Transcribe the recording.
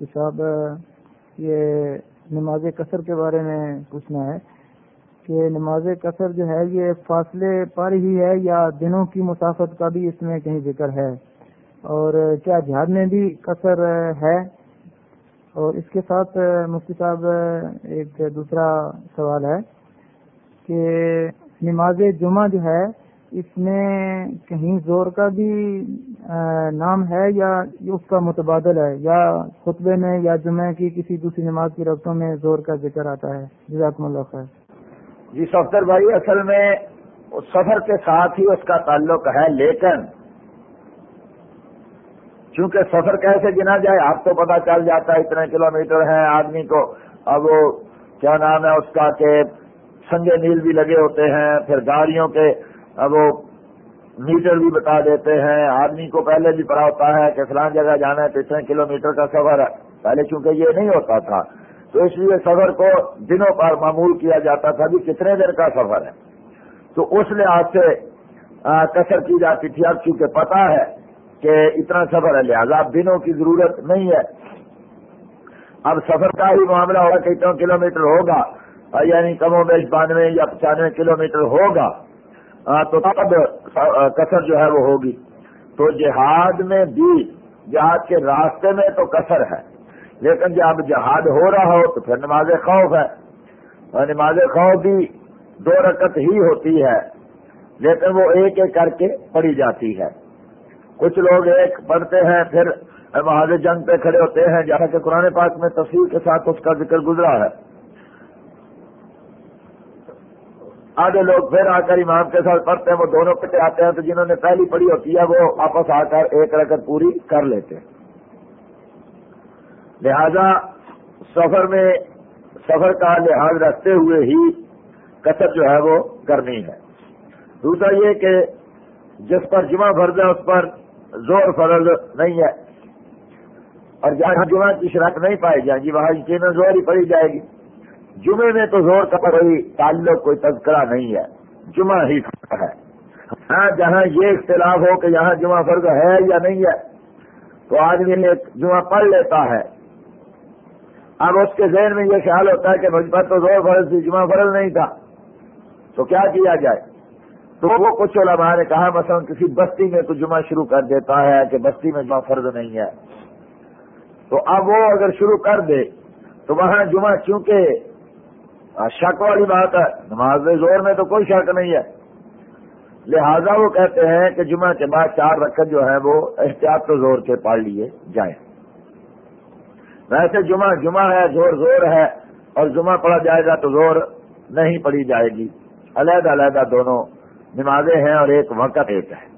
کہ صاحب، یہ نماز قصر کے بارے میں پوچھنا ہے کہ نماز قصر جو ہے، یہ فاصلے پر ہی ہے یا دنوں کی مسافت کا بھی اس میں کہیں ذکر ہے؟ اور کیا جہاد میں بھی قصر ہے؟ اور اس کے ساتھ مفتی صاحب، ایک دوسرا سوال ہے کہ نماز جمعہ جو ہے اس میں کہیں زور کا بھی نام ہے یا اس کا متبادل ہے؟ یا خطبے میں یا جمعہ کی کسی دوسری نماز کی رقطوں میں زور کا ذکر آتا ہے؟ جزاکم اللہ خیر۔ جی سفر بھائی، اصل میں سفر کے ساتھ ہی اس کا تعلق ہے، لیکن چونکہ سفر کیسے گنا جائے، آپ کو پتا چل جاتا ہے، اتنے کلومیٹر ہیں آدمی کو۔ اب وہ کیا نام ہے، اس کا کہ سنگے نیل بھی لگے ہوتے ہیں، پھر گاڑیوں کے اب وہ میٹر بھی بتا دیتے ہیں، آدمی کو پہلے بھی پڑا ہوتا ہے کہ فلان جگہ جانا ہے تو اتنے کلو میٹر کا سفر ہے۔ پہلے چونکہ یہ نہیں ہوتا تھا۔ تو اس لیے سفر کو دنوں پر معمول کیا جاتا تھا بھی کتنے دیر کا سفر ہے۔ تو اس لحاظ سے کثر کی جاتی تھی۔ اب چونکہ پتا ہے کہ اتنا سفر ہے، لہٰذا اب دنوں کی ضرورت نہیں ہے۔ اب سفر کا ہی معاملہ ہوگا کہ اتنا کلو میٹر ہوگا یعنی کم و بیش بانوے یا پچانوے کلو میٹر ہوگا۔ تو تب کثر جو ہے وہ ہوگی۔ تو جہاد میں بھی، جہاد کے راستے میں تو کثر ہے۔ لیکن جب جہاد ہو رہا ہو، تو پھر نماز خوف ہے۔ اور نماز خوف بھی دو رکت ہی ہوتی ہے، لیکن وہ ایک ایک کر کے پڑھی جاتی ہے۔ کچھ لوگ ایک پڑھتے ہیں، پھر مہاج جنگ پہ کھڑے ہوتے ہیں، جیسا کہ قرآن پاک میں تصویر کے ساتھ اس کا ذکر گزرا ہے۔ آگے لوگ پھر آ کر امام کے ساتھ پڑھتے ہیں، وہ دونوں پٹے آتے ہیں تو جنہوں نے پہلی پڑھی ہوتی ہے، وہ واپس آ کر ایک رکعت پوری کر لیتے ہیں۔ لہذا سفر میں، سفر کا لحاظ رکھتے ہوئے ہی کثر جو ہے وہ کرنی ہے۔ دوسرا یہ کہ جس پر جمعہ فرض ہے، اس پر زور فرض نہیں ہے۔ اور جہاں جمعہ کی شرک نہیں پائی جائے گی، وہاں یقیناً زور ہی پڑی جائے گی۔ جمعے میں تو زور کا کوئی تعلق کوئی تذکرہ نہیں ہے، جمعہ ہی ہے۔ ہاں جہاں یہ اختلاف ہو کہ یہاں جمعہ فرض ہے یا نہیں ہے، تو آدمی نے جمعہ پڑھ لیتا ہے۔ اب اس کے ذہن میں یہ خیال ہوتا ہے کہ مجھ پر تو زور فرض تھی، جمعہ فرض نہیں تھا۔ تو کیا کیا جائے؟ تو وہ کچھ علماء نے کہا، مثلا کسی بستی میں تو جمعہ شروع کر دیتا ہے کہ بستی میں جمعہ فرض نہیں ہے۔ تو اب وہ اگر شروع کر دے، تو وہاں جمعہ چونکہ شک والی بات ہے۔ نماز زور میں تو کوئی شک نہیں ہے۔ لہذا وہ کہتے ہیں کہ جمعہ کے بعد چار رکعت جو ہے وہ احتیاط تو زور کے پڑھ لیے جائیں۔ ویسے جمعہ جمعہ ہے، زور زور ہے۔ اور جمعہ پڑھا جائے گا تو زور نہیں پڑھی جائے گی۔ علیحدہ علیحدہ دونوں نمازیں ہیں اور ایک وقت ایک ہے۔